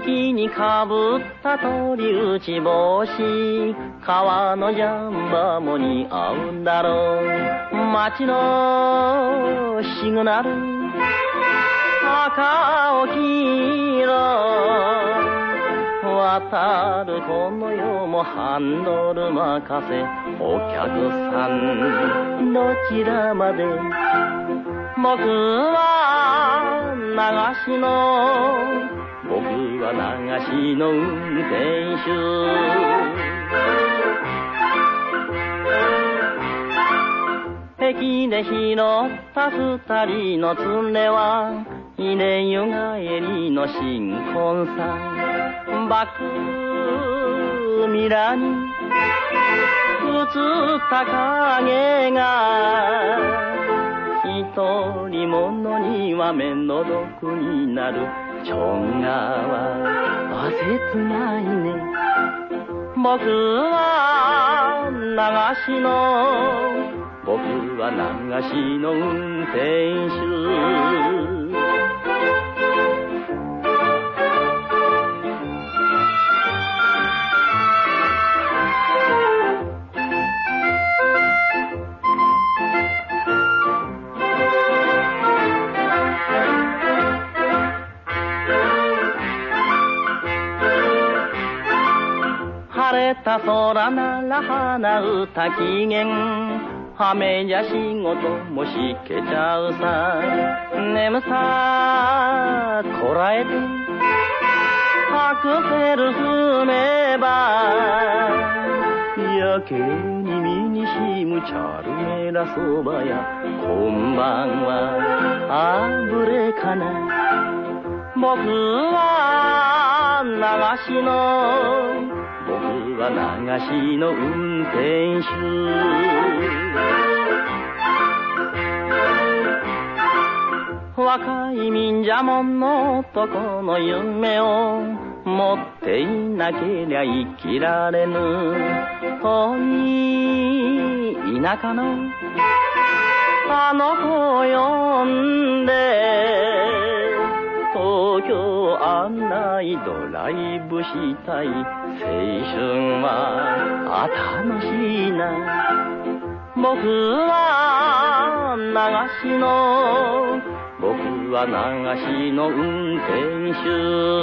にかぶった鳥打ち帽子川のジャンバも似合うんだろう。街のシグナル。赤を黄色。渡るこの世もハンドル任せ。お客さん。どちらまで。僕は流しの僕は流しの運転手駅で拾った二人の連れは稲湯帰りの新婚さん。バックミラに映った影が。一人者には面の毒になる。ちょんがは切ないね。僕は流しの僕は流しの運転手。た空なら花歌機嫌雨じゃ仕事もしけちゃうさ。眠さこらえて。アクセル踏めば。やけに身にしむチャルメラそばや。こんばんは。あぶれかな。僕は流しのは流しの運転手若い忍者もの男の夢を持っていなけりゃ生きられぬ。遠い田舎のあの子を呼んでいドライブしたい。青春は楽しいな。僕は流しの僕は流しの運転手。